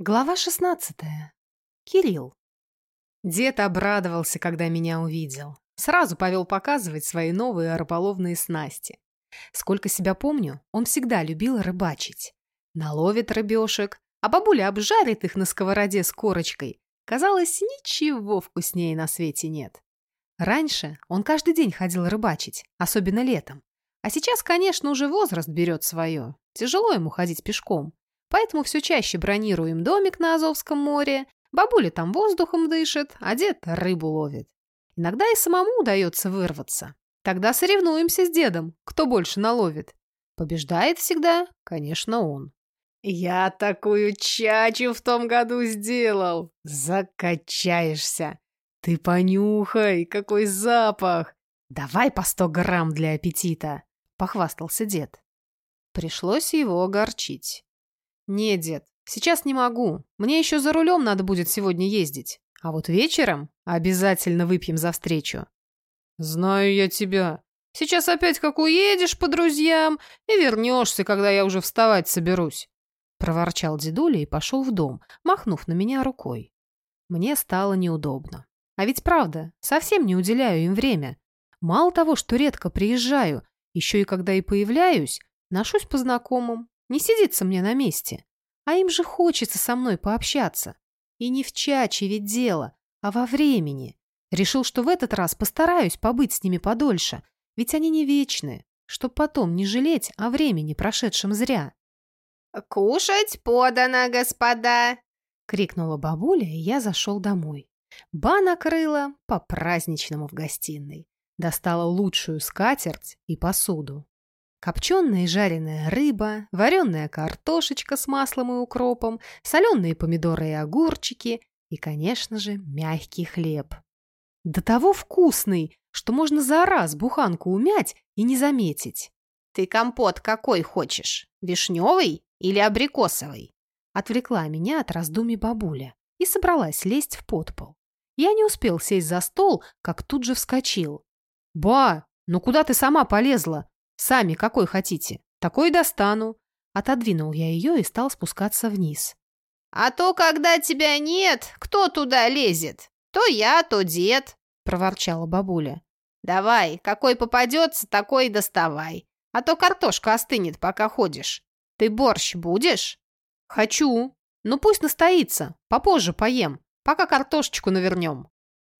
Глава 16. Кирилл. Дед обрадовался, когда меня увидел. Сразу повел показывать свои новые рыболовные снасти. Сколько себя помню, он всегда любил рыбачить. Наловит рыбешек, а бабуля обжарит их на сковороде с корочкой. Казалось, ничего вкуснее на свете нет. Раньше он каждый день ходил рыбачить, особенно летом. А сейчас, конечно, уже возраст берет свое. Тяжело ему ходить пешком. Поэтому все чаще бронируем домик на Азовском море, бабуля там воздухом дышит, а дед рыбу ловит. Иногда и самому удается вырваться. Тогда соревнуемся с дедом, кто больше наловит. Побеждает всегда, конечно, он. «Я такую чачу в том году сделал! Закачаешься! Ты понюхай, какой запах! Давай по сто грамм для аппетита!» — похвастался дед. Пришлось его огорчить. «Не, дед, сейчас не могу. Мне еще за рулем надо будет сегодня ездить. А вот вечером обязательно выпьем за встречу». «Знаю я тебя. Сейчас опять как уедешь по друзьям и вернешься, когда я уже вставать соберусь». Проворчал дедуля и пошел в дом, махнув на меня рукой. Мне стало неудобно. А ведь правда, совсем не уделяю им время. Мало того, что редко приезжаю, еще и когда и появляюсь, ношусь по знакомым, не сидится мне на месте. А им же хочется со мной пообщаться. И не в чаче ведь дело, а во времени. Решил, что в этот раз постараюсь побыть с ними подольше, ведь они не вечны, чтоб потом не жалеть о времени, прошедшем зря. «Кушать подано, господа!» — крикнула бабуля, и я зашел домой. Ба накрыла по-праздничному в гостиной. Достала лучшую скатерть и посуду. Копченая и жареная рыба, вареная картошечка с маслом и укропом, соленые помидоры и огурчики и, конечно же, мягкий хлеб. До того вкусный, что можно за раз буханку умять и не заметить. «Ты компот какой хочешь? Вишневый или абрикосовый?» Отвлекла меня от раздумий бабуля и собралась лезть в подпол. Я не успел сесть за стол, как тут же вскочил. «Ба, ну куда ты сама полезла? Сами какой хотите, такой достану. Отодвинул я ее и стал спускаться вниз. А то, когда тебя нет, кто туда лезет? То я, то дед, проворчала бабуля. Давай, какой попадется, такой доставай. А то картошка остынет, пока ходишь. Ты борщ будешь? Хочу. Ну пусть настоится, попозже поем, пока картошечку навернем.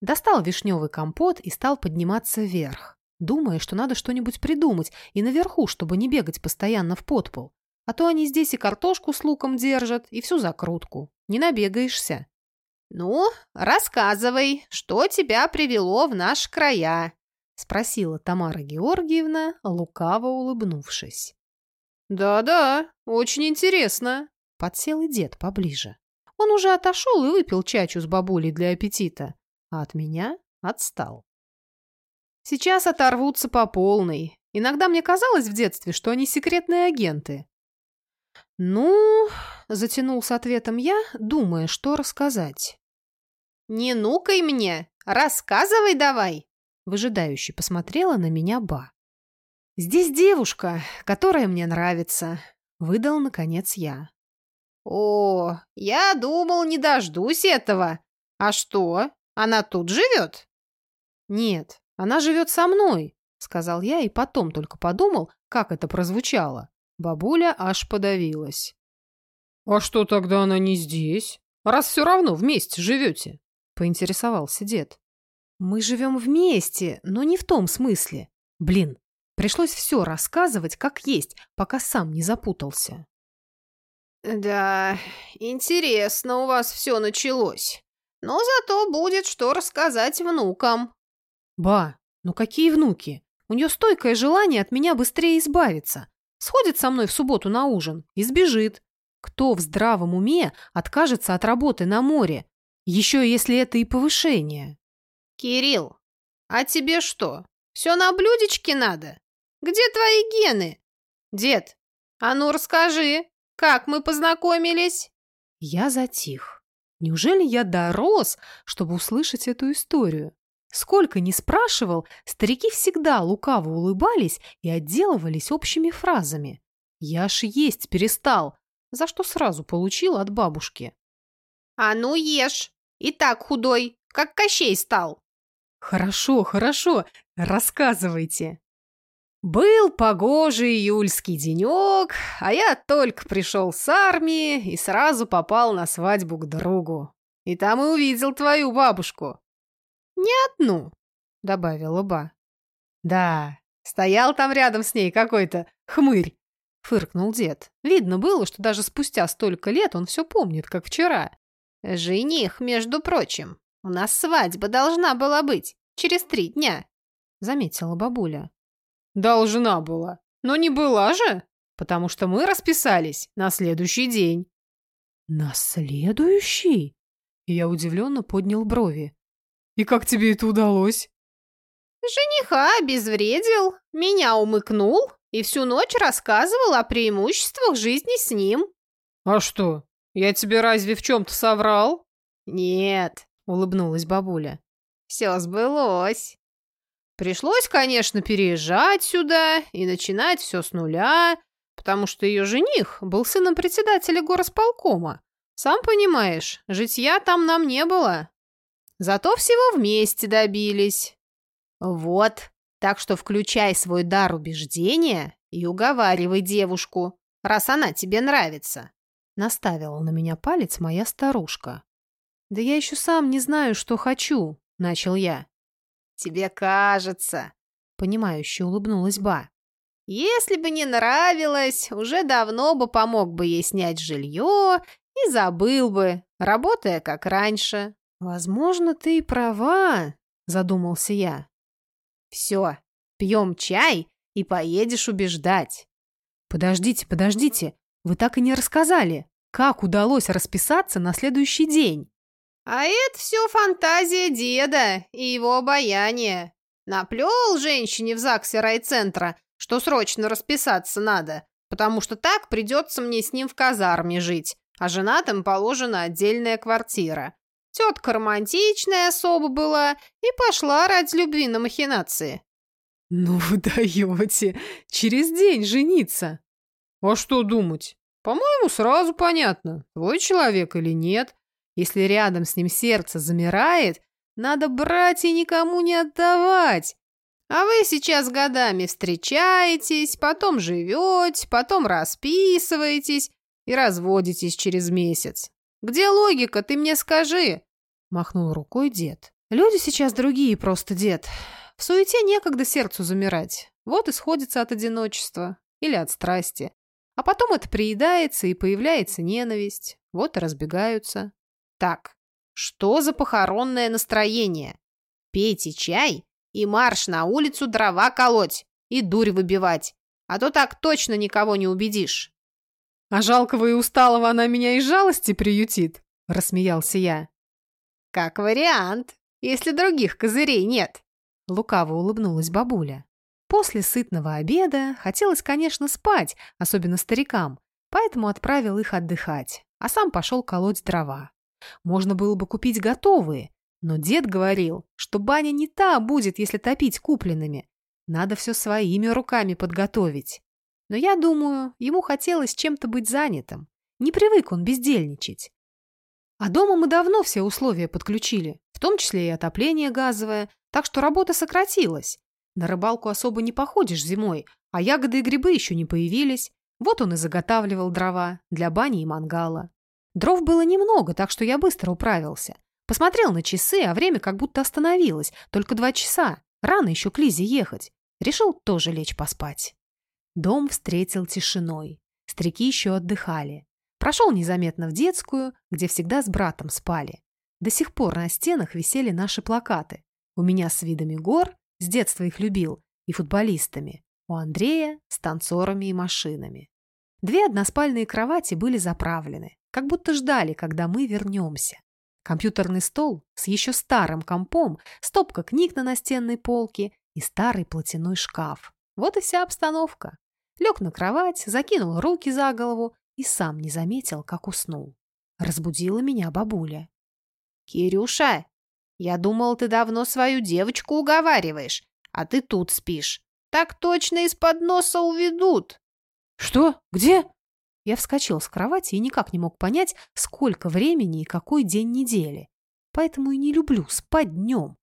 Достал вишневый компот и стал подниматься вверх думая, что надо что-нибудь придумать и наверху, чтобы не бегать постоянно в подпол. А то они здесь и картошку с луком держат, и всю закрутку. Не набегаешься. «Ну, рассказывай, что тебя привело в наши края?» — спросила Тамара Георгиевна, лукаво улыбнувшись. «Да-да, очень интересно», — подсел и дед поближе. Он уже отошел и выпил чачу с бабулей для аппетита, а от меня отстал. Сейчас оторвутся по полной. Иногда мне казалось в детстве, что они секретные агенты. «Ну...» — затянул с ответом я, думая, что рассказать. «Не нукай мне! Рассказывай давай!» Выжидающе посмотрела на меня Ба. «Здесь девушка, которая мне нравится», — выдал, наконец, я. «О, я думал, не дождусь этого. А что, она тут живет?» «Нет, она живет со мной», — сказал я и потом только подумал, как это прозвучало. Бабуля аж подавилась. «А что тогда она не здесь? Раз все равно вместе живете?» — поинтересовался дед. «Мы живем вместе, но не в том смысле. Блин, пришлось все рассказывать как есть, пока сам не запутался». «Да, интересно у вас все началось. Но зато будет что рассказать внукам», «Ба, ну какие внуки? У нее стойкое желание от меня быстрее избавиться. Сходит со мной в субботу на ужин и сбежит. Кто в здравом уме откажется от работы на море, еще если это и повышение?» «Кирилл, а тебе что, все на блюдечке надо? Где твои гены? Дед, а ну расскажи, как мы познакомились?» Я затих. Неужели я дорос, чтобы услышать эту историю? Сколько ни спрашивал, старики всегда лукаво улыбались и отделывались общими фразами. Я аж есть перестал. за что сразу получил от бабушки. «А ну ешь! И так худой, как Кощей стал!» «Хорошо, хорошо, рассказывайте!» Был погожий июльский денек, а я только пришел с армии и сразу попал на свадьбу к другу. И там и увидел твою бабушку. «Не одну», — добавила Ба. «Да, стоял там рядом с ней какой-то хмырь», — фыркнул дед. Видно было, что даже спустя столько лет он все помнит, как вчера. «Жених, между прочим. У нас свадьба должна была быть через три дня», — заметила бабуля. Должна была. Но не была же, потому что мы расписались на следующий день. На следующий? Я удивленно поднял брови. И как тебе это удалось? Жениха обезвредил, меня умыкнул и всю ночь рассказывал о преимуществах жизни с ним. А что, я тебе разве в чем-то соврал? Нет, улыбнулась бабуля. Все сбылось. Пришлось, конечно, переезжать сюда и начинать все с нуля, потому что ее жених был сыном председателя горосполкома. Сам понимаешь, житья там нам не было. Зато всего вместе добились. Вот, так что включай свой дар убеждения и уговаривай девушку, раз она тебе нравится. Наставила на меня палец моя старушка. «Да я еще сам не знаю, что хочу», — начал я. «Тебе кажется», — понимающе улыбнулась Ба. «Если бы не нравилось, уже давно бы помог бы ей снять жилье и забыл бы, работая как раньше». «Возможно, ты и права», — задумался я. «Все, пьем чай и поедешь убеждать». «Подождите, подождите, вы так и не рассказали, как удалось расписаться на следующий день?» А это все фантазия деда и его обаяние. Наплел женщине в ЗАГСе райцентра, что срочно расписаться надо, потому что так придется мне с ним в казарме жить, а женатым положена отдельная квартира. Тетка романтичная особа была и пошла ради любви на махинации. «Ну вы даете! Через день жениться!» «А что думать? По-моему, сразу понятно, твой человек или нет. Если рядом с ним сердце замирает, надо брать и никому не отдавать. А вы сейчас годами встречаетесь, потом живете, потом расписываетесь и разводитесь через месяц. Где логика, ты мне скажи?» Махнул рукой дед. «Люди сейчас другие просто, дед. В суете некогда сердцу замирать. Вот и от одиночества или от страсти. А потом это приедается и появляется ненависть. Вот и разбегаются. Так, что за похоронное настроение? Пейте чай и марш на улицу дрова колоть и дурь выбивать, а то так точно никого не убедишь. А жалкого и усталого она меня из жалости приютит, рассмеялся я. Как вариант, если других козырей нет. Лукаво улыбнулась бабуля. После сытного обеда хотелось, конечно, спать, особенно старикам, поэтому отправил их отдыхать, а сам пошел колоть дрова. Можно было бы купить готовые, но дед говорил, что баня не та будет, если топить купленными. Надо все своими руками подготовить. Но я думаю, ему хотелось чем-то быть занятым. Не привык он бездельничать. А дома мы давно все условия подключили, в том числе и отопление газовое, так что работа сократилась. На рыбалку особо не походишь зимой, а ягоды и грибы еще не появились. Вот он и заготавливал дрова для бани и мангала. Дров было немного, так что я быстро управился. Посмотрел на часы, а время как будто остановилось. Только два часа. Рано еще к Лизе ехать. Решил тоже лечь поспать. Дом встретил тишиной. Старики еще отдыхали. Прошел незаметно в детскую, где всегда с братом спали. До сих пор на стенах висели наши плакаты. У меня с видами гор, с детства их любил, и футболистами. У Андрея с танцорами и машинами. Две односпальные кровати были заправлены как будто ждали, когда мы вернемся. Компьютерный стол с еще старым компом, стопка книг на настенной полке и старый платяной шкаф. Вот и вся обстановка. Лег на кровать, закинул руки за голову и сам не заметил, как уснул. Разбудила меня бабуля. «Кирюша, я думал, ты давно свою девочку уговариваешь, а ты тут спишь. Так точно из-под носа уведут». «Что? Где?» Я вскочил с кровати и никак не мог понять, сколько времени и какой день недели. Поэтому и не люблю спать днем.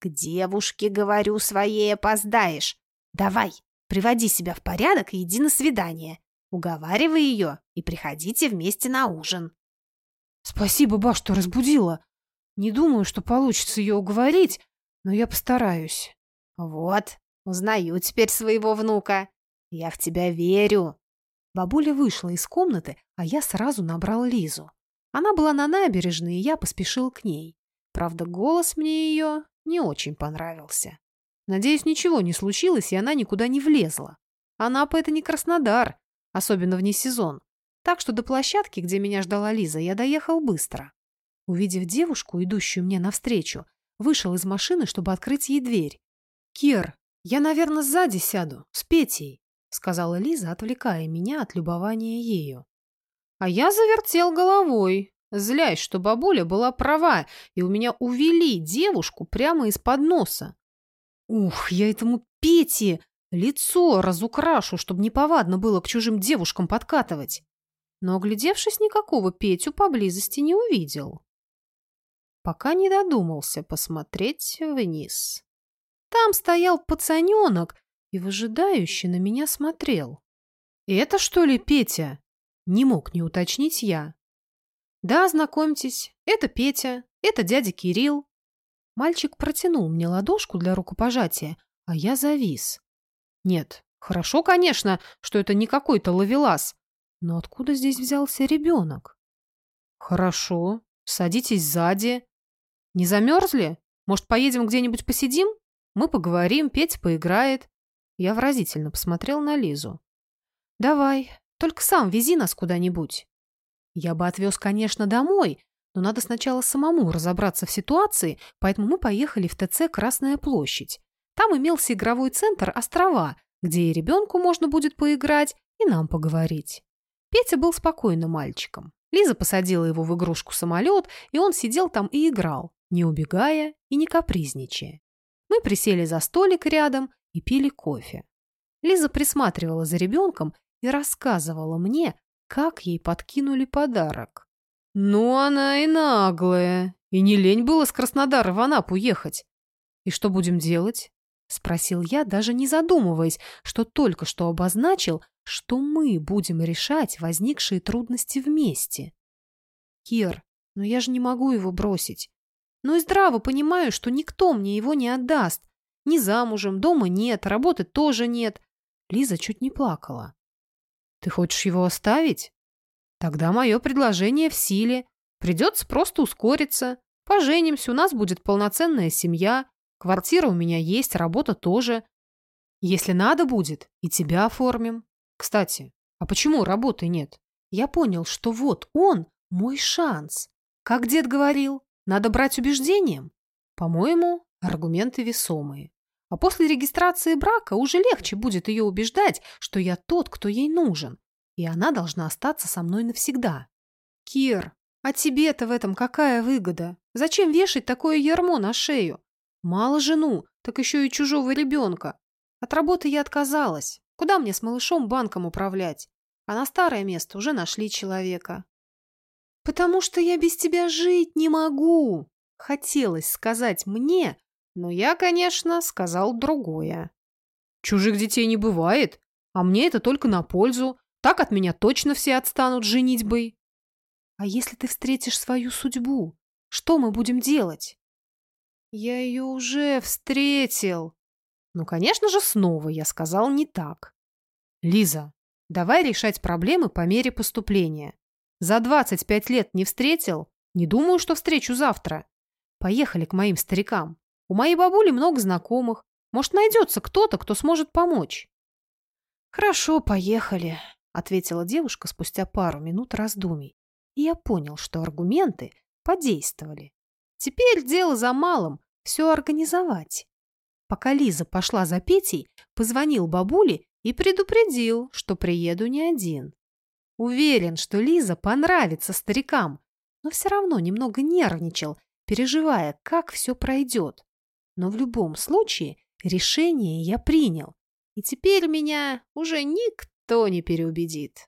К девушке, говорю, своей опоздаешь. Давай, приводи себя в порядок и иди на свидание. Уговаривай ее и приходите вместе на ужин. Спасибо, ба, что разбудила. Не думаю, что получится ее уговорить, но я постараюсь. Вот, узнаю теперь своего внука. Я в тебя верю. Бабуля вышла из комнаты, а я сразу набрал Лизу. Она была на набережной, и я поспешил к ней. Правда, голос мне ее не очень понравился. Надеюсь, ничего не случилось, и она никуда не влезла. Анапа — это не Краснодар, особенно вне сезон. Так что до площадки, где меня ждала Лиза, я доехал быстро. Увидев девушку, идущую мне навстречу, вышел из машины, чтобы открыть ей дверь. «Кир, я, наверное, сзади сяду, с Петей», — сказала Лиза, отвлекая меня от любования ею. А я завертел головой, злясь, что бабуля была права, и у меня увели девушку прямо из-под носа. Ух, я этому Пете лицо разукрашу, чтобы неповадно было к чужим девушкам подкатывать. Но, оглядевшись, никакого Петю поблизости не увидел. Пока не додумался посмотреть вниз. Там стоял пацаненок и выжидающе на меня смотрел. «Это что ли Петя?» Не мог не уточнить я. «Да, знакомьтесь, это Петя, это дядя Кирилл». Мальчик протянул мне ладошку для рукопожатия, а я завис. Нет, хорошо, конечно, что это не какой-то ловелас, но откуда здесь взялся ребенок? Хорошо, садитесь сзади. Не замерзли? Может, поедем где-нибудь посидим? Мы поговорим, Петя поиграет. Я выразительно посмотрел на Лизу. Давай, только сам вези нас куда-нибудь. Я бы отвез, конечно, домой, но надо сначала самому разобраться в ситуации, поэтому мы поехали в ТЦ «Красная площадь». Там имелся игровой центр «Острова», где и ребенку можно будет поиграть, и нам поговорить. Петя был спокойным мальчиком. Лиза посадила его в игрушку самолет, и он сидел там и играл, не убегая и не капризничая. Мы присели за столик рядом и пили кофе. Лиза присматривала за ребенком и рассказывала мне, как ей подкинули подарок. Ну, она и наглая. И не лень было с Краснодара в Анапу ехать. И что будем делать? Спросил я, даже не задумываясь, что только что обозначил, что мы будем решать возникшие трудности вместе. Кир, но я же не могу его бросить. Но и здраво понимаю, что никто мне его не отдаст. Ни замужем, дома нет, работы тоже нет. Лиза чуть не плакала. Ты хочешь его оставить? Тогда мое предложение в силе. Придется просто ускориться. Поженимся, у нас будет полноценная семья. Квартира у меня есть, работа тоже. Если надо будет, и тебя оформим. Кстати, а почему работы нет? Я понял, что вот он мой шанс. Как дед говорил, надо брать убеждением. По-моему, аргументы весомые. А после регистрации брака уже легче будет ее убеждать, что я тот, кто ей нужен, и она должна остаться со мной навсегда. Кир, а тебе-то в этом какая выгода? Зачем вешать такое ярмо на шею? Мало жену, так еще и чужого ребенка. От работы я отказалась. Куда мне с малышом банком управлять? А на старое место уже нашли человека. «Потому что я без тебя жить не могу!» Хотелось сказать мне, но я, конечно, сказал другое. Чужих детей не бывает, а мне это только на пользу. Так от меня точно все отстанут женитьбой. А если ты встретишь свою судьбу, что мы будем делать? Я ее уже встретил. Ну, конечно же, снова я сказал не так. Лиза, давай решать проблемы по мере поступления. За 25 лет не встретил? Не думаю, что встречу завтра. Поехали к моим старикам. У моей бабули много знакомых. Может, найдется кто-то, кто сможет помочь. Хорошо, поехали, ответила девушка спустя пару минут раздумий. И я понял, что аргументы подействовали. Теперь дело за малым – все организовать. Пока Лиза пошла за Петей, позвонил бабуле и предупредил, что приеду не один. Уверен, что Лиза понравится старикам, но все равно немного нервничал, переживая, как все пройдет. Но в любом случае решение я принял, и теперь меня уже никто не переубедит.